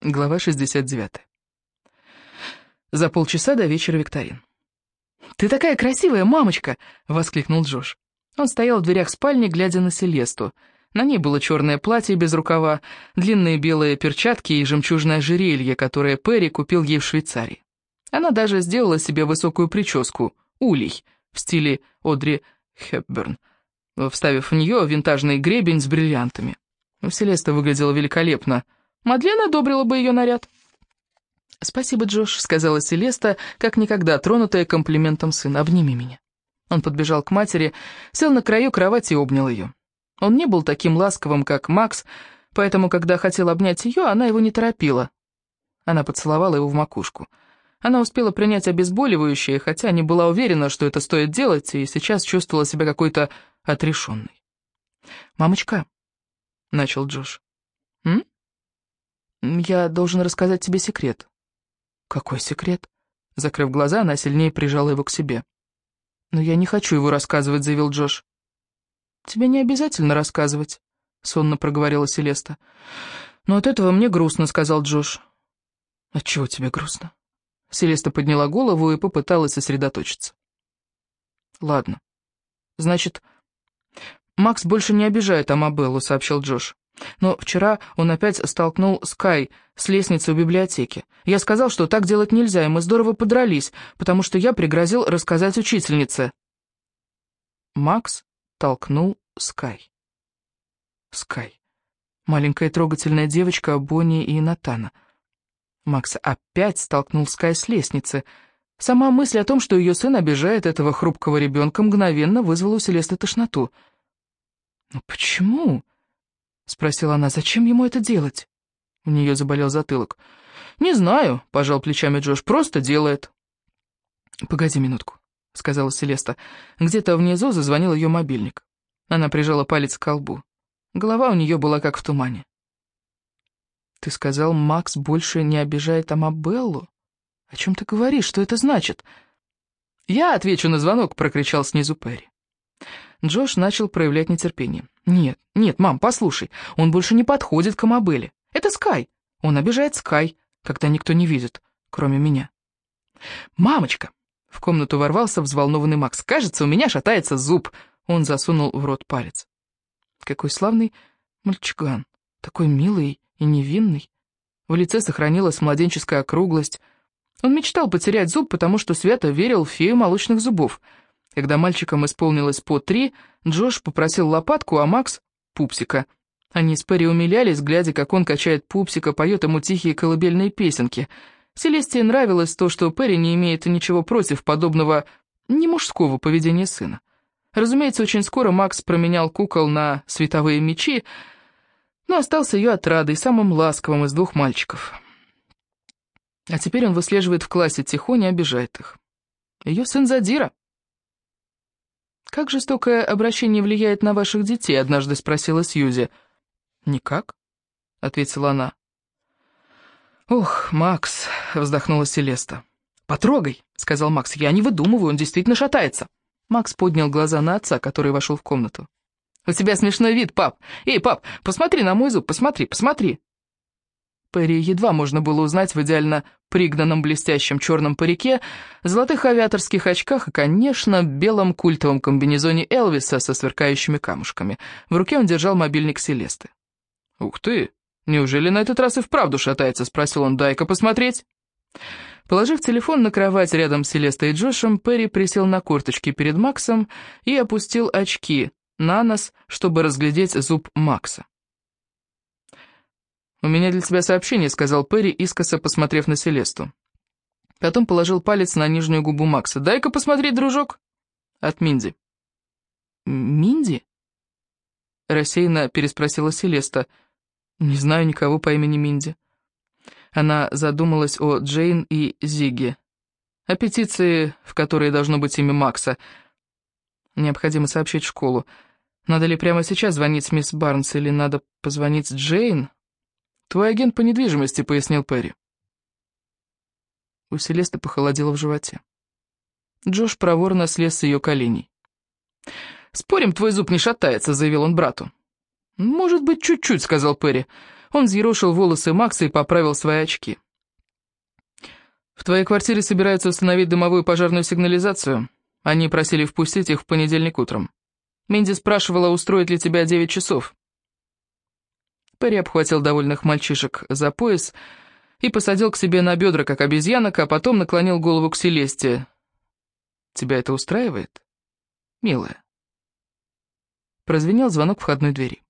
Глава 69. За полчаса до вечера викторин. «Ты такая красивая, мамочка!» — воскликнул Джош. Он стоял в дверях спальни, глядя на Селесту. На ней было черное платье без рукава, длинные белые перчатки и жемчужное ожерелье, которое Перри купил ей в Швейцарии. Она даже сделала себе высокую прическу, улей, в стиле Одри Хепберн, вставив в нее винтажный гребень с бриллиантами. Селеста выглядела великолепно — Мадлен одобрила бы ее наряд. «Спасибо, Джош», — сказала Селеста, как никогда тронутая комплиментом сына. «Обними меня». Он подбежал к матери, сел на краю кровати и обнял ее. Он не был таким ласковым, как Макс, поэтому, когда хотел обнять ее, она его не торопила. Она поцеловала его в макушку. Она успела принять обезболивающее, хотя не была уверена, что это стоит делать, и сейчас чувствовала себя какой-то отрешенной. «Мамочка», — начал Джош. «М?» «Я должен рассказать тебе секрет». «Какой секрет?» Закрыв глаза, она сильнее прижала его к себе. «Но я не хочу его рассказывать», — заявил Джош. «Тебе не обязательно рассказывать», — сонно проговорила Селеста. «Но от этого мне грустно», — сказал Джош. «Отчего тебе грустно?» Селеста подняла голову и попыталась сосредоточиться. «Ладно. Значит, Макс больше не обижает Амабеллу», — сообщил Джош. Но вчера он опять столкнул Скай с лестницы в библиотеке. Я сказал, что так делать нельзя, и мы здорово подрались, потому что я пригрозил рассказать учительнице. Макс толкнул Скай. Скай. Маленькая трогательная девочка Бонни и Натана. Макс опять столкнул Скай с лестницы. Сама мысль о том, что ее сын обижает этого хрупкого ребенка, мгновенно вызвала у Селесты тошноту. «Но почему?» — спросила она. «Зачем ему это делать?» У нее заболел затылок. «Не знаю», — пожал плечами Джош, — «просто делает». «Погоди минутку», — сказала Селеста. Где-то внизу зазвонил ее мобильник. Она прижала палец к колбу. Голова у нее была как в тумане. «Ты сказал, Макс больше не обижает Амабеллу? О чем ты говоришь? Что это значит?» «Я отвечу на звонок», — прокричал снизу Перри. Джош начал проявлять нетерпение. «Нет, нет, мам, послушай, он больше не подходит к Амабелле. Это Скай. Он обижает Скай, когда никто не видит, кроме меня». «Мамочка!» — в комнату ворвался взволнованный Макс. «Кажется, у меня шатается зуб!» Он засунул в рот палец. «Какой славный мальчуган, такой милый и невинный». В лице сохранилась младенческая округлость. Он мечтал потерять зуб, потому что свято верил в фею молочных зубов — когда мальчикам исполнилось по три, Джош попросил лопатку, а Макс — пупсика. Они с Перри умилялись, глядя, как он качает пупсика, поет ему тихие колыбельные песенки. Селестии нравилось то, что Перри не имеет ничего против подобного немужского поведения сына. Разумеется, очень скоро Макс променял кукол на световые мечи, но остался ее отрадой, самым ласковым из двух мальчиков. А теперь он выслеживает в классе тихоня и обижает их. Ее сын Задира. «Как жестокое обращение влияет на ваших детей?» — однажды спросила Сьюзи. «Никак», — ответила она. «Ох, Макс», — вздохнула Селеста. «Потрогай», — сказал Макс. «Я не выдумываю, он действительно шатается». Макс поднял глаза на отца, который вошел в комнату. «У тебя смешной вид, пап! Эй, пап, посмотри на мой зуб, посмотри, посмотри!» Перри едва можно было узнать в идеально пригнанном блестящем черном парике, золотых авиаторских очках и, конечно, белом культовом комбинезоне Элвиса со сверкающими камушками. В руке он держал мобильник Селесты. «Ух ты! Неужели на этот раз и вправду шатается?» — спросил он. «Дай-ка посмотреть!» Положив телефон на кровать рядом с Селестой и Джошем, Перри присел на корточки перед Максом и опустил очки на нос, чтобы разглядеть зуб Макса. «У меня для тебя сообщение», — сказал Перри, искоса посмотрев на Селесту. Потом положил палец на нижнюю губу Макса. «Дай-ка посмотреть, дружок». От Минди. «Минди?» Рассеянно переспросила Селеста. «Не знаю никого по имени Минди». Она задумалась о Джейн и Зиге. О петиции, в которой должно быть имя Макса. Необходимо сообщить в школу. Надо ли прямо сейчас звонить мисс Барнс или надо позвонить Джейн? «Твой агент по недвижимости», — пояснил Перри. У Селесты похолодело в животе. Джош проворно слез с ее коленей. «Спорим, твой зуб не шатается», — заявил он брату. «Может быть, чуть-чуть», — сказал Перри. Он взъерошил волосы Макса и поправил свои очки. «В твоей квартире собираются установить дымовую пожарную сигнализацию. Они просили впустить их в понедельник утром. Минди спрашивала, устроит ли тебя девять часов». Перри обхватил довольных мальчишек за пояс и посадил к себе на бедра, как обезьянок, а потом наклонил голову к Селесте. «Тебя это устраивает, милая?» Прозвенел звонок входной двери.